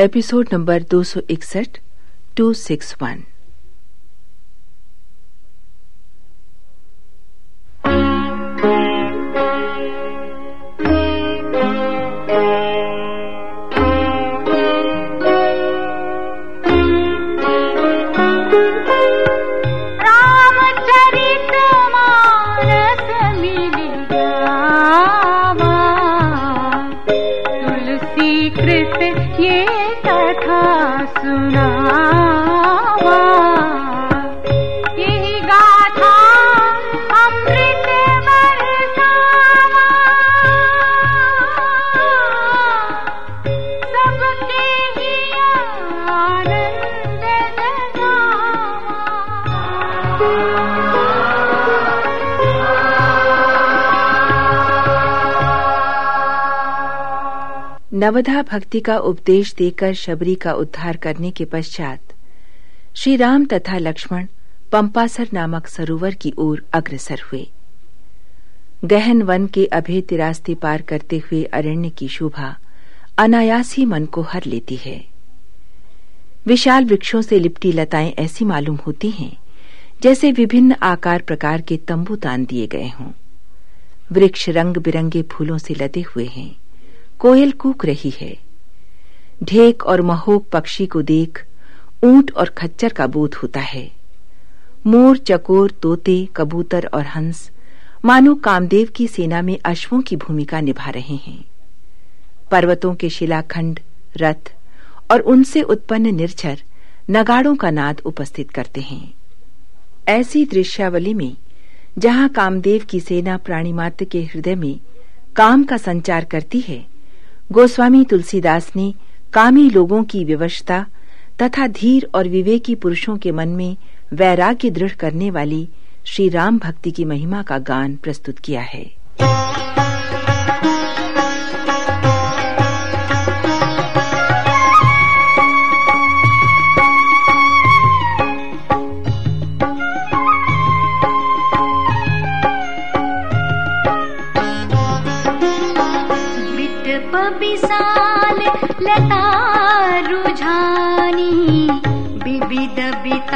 Episode number दो सौ इकसठ टू सिक्स वन नवधा भक्ति का उपदेश देकर शबरी का उद्धार करने के पश्चात श्री राम तथा लक्ष्मण पंपासर नामक सरोवर की ओर अग्रसर हुए। गहन वन के अभेद रास्ते पार करते हुए अरण्य की शोभा अनायास ही मन को हर लेती है। विशाल वृक्षों से लिपटी लताएँ ऐसी मालूम होती हैं, जैसे विभिन्न आकार प्रकार के तंबू तान दिए गए हों। वृक्ष रंग बिरंगे फूलों से लदे हुए हैं। कोयल कूक रही है। ढेक और महोक पक्षी को देख ऊँट और खच्चर का बोध होता है। मोर, चकोर, तोते, कबूतर और हंस मानो कामदेव की सेना में अश्वों की भूमिका निभा रहे हैं। पर्वतों के शिलाखंड, रथ और उनसे उत्पन्न निर्झर नगाड़ों का नाद उपस्थित करते हैं। ऐसी दृश्यावली में, जहाँ कामदेव की सेना प्राणी मात्र के हृदय में काम का संचार करती है गोस्वामी तुलसीदास ने कामी लोगों की विवशता तथा धीर और विवेकी पुरुषों के मन में वैराग्य दृढ़ करने वाली श्री राम भक्ति की महिमा का गान प्रस्तुत किया है।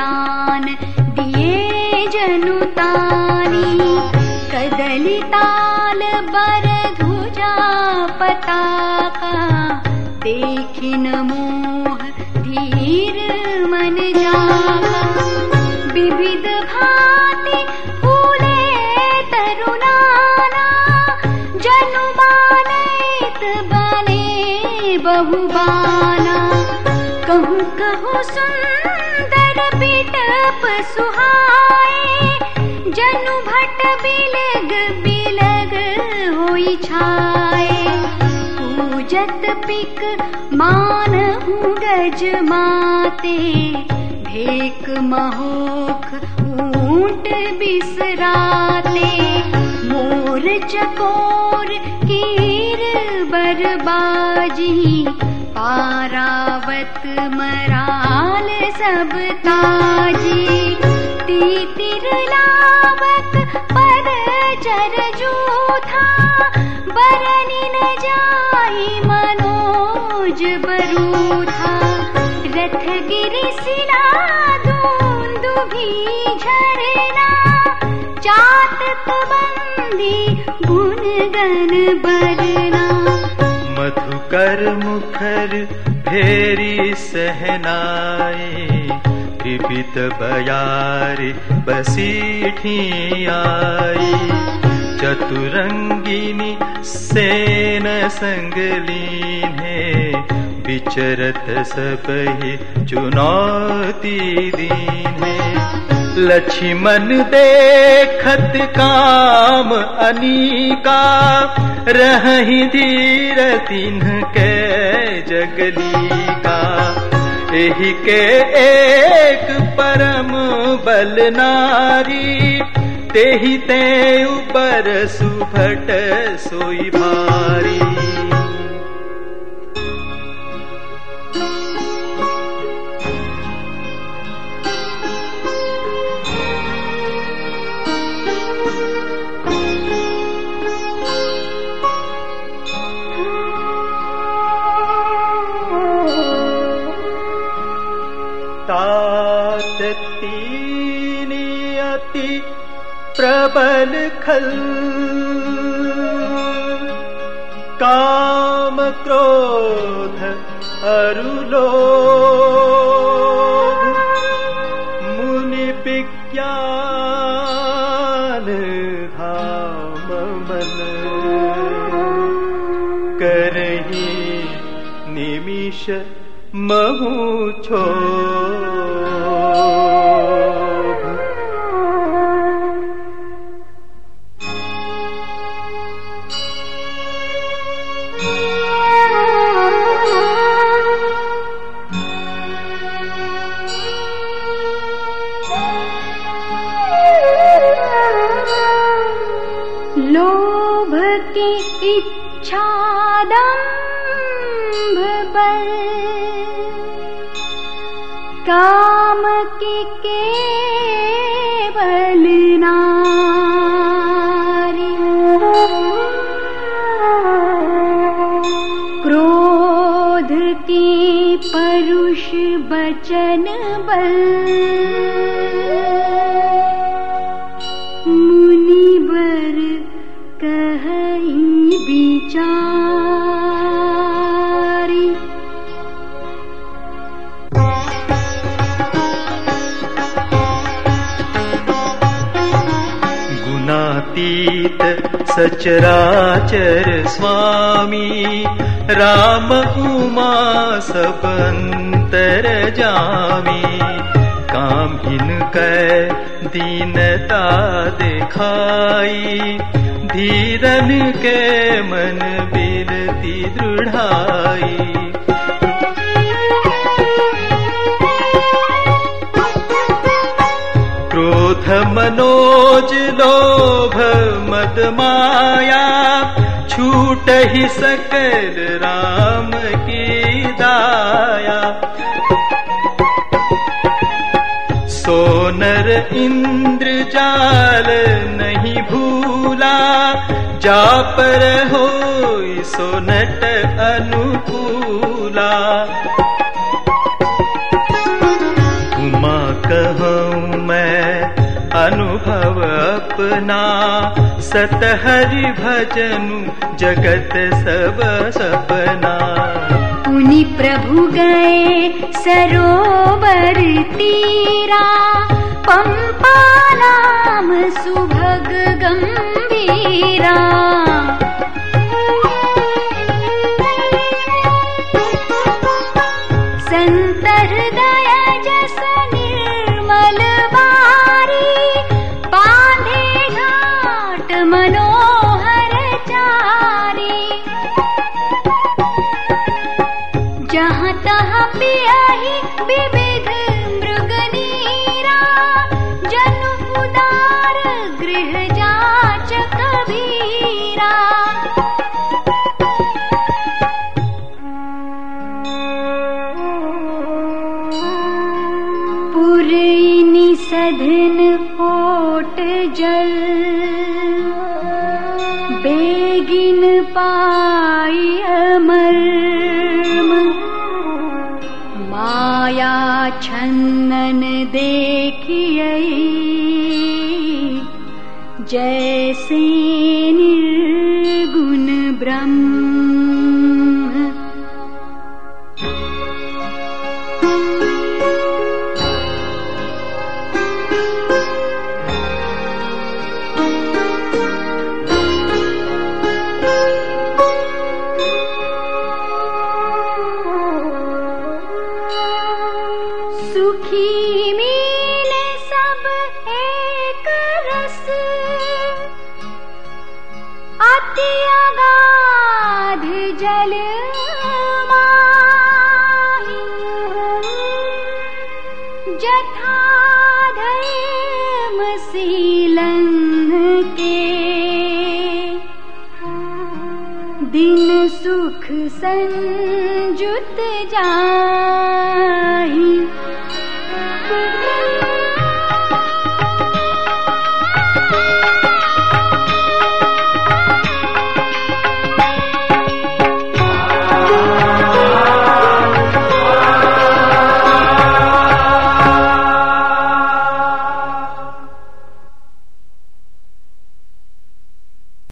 तान दिए जनुतानी कदलिताल बरधुजा पताका। देखिन मोह धीर मन पताोहीर विविध भाति पूरे तरुण जनु बहुबा सुन होई छाए पूजत पिक मान गज माते। भेक महोख ऊंट बिसराते। मोर चकोर कीर बरबाजी। पारावत मराल सब ताजी। तीतिर लावत गन बरना मधुकर मुखर फेरी सहनाए विविध बयार बसीठी आई चतुरंगिनी सेन है विचरत सब ही चुनौती दीने लक्ष्मण देखत काम अनीका रही धीर तिन्ह के जगली का एही के एक परम बल नारी, तेहि ते ऊपर सुभट सोई भारी। अति प्रबल खल। काम क्रोध अरुलो। मुनि मन। करही निमिष महु छो काम की केवल नारी। क्रोध की परुष बचन बल सचराचर स्वामी, राम उमा सबंतर जामी। कामहीन कै दीनता दिखाई, धीरन के मन बिरती दृढ़ाई। क्रोध मनोज लोभ मद माया छूट ही सकल राम की दाया। सोनर इंद्र जाल नहीं भूला, जा पर हो सोनट अनुकूला। अपना सतहरि भजनु जगत सब सपना। मुनि प्रभु गए सरोवर तीरा पंपा नाम सुभग गंभीरा तहाँ पियाही विविध मृग नीरा जनु गृह जाच कबीरा पुरैनी सधन ओट जल जैसे निर्गुण ब्रह्म धर्म सीलन के दिन सुख संजुत जा